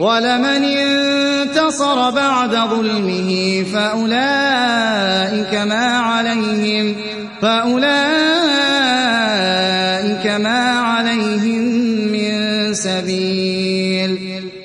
وَلَمَنِ انتَصَرَ بَعْدَ ظُلْمِهِ فَأُولَٰئِكَ مَا عَلَيْهِم مِّن سَبِيلٍ.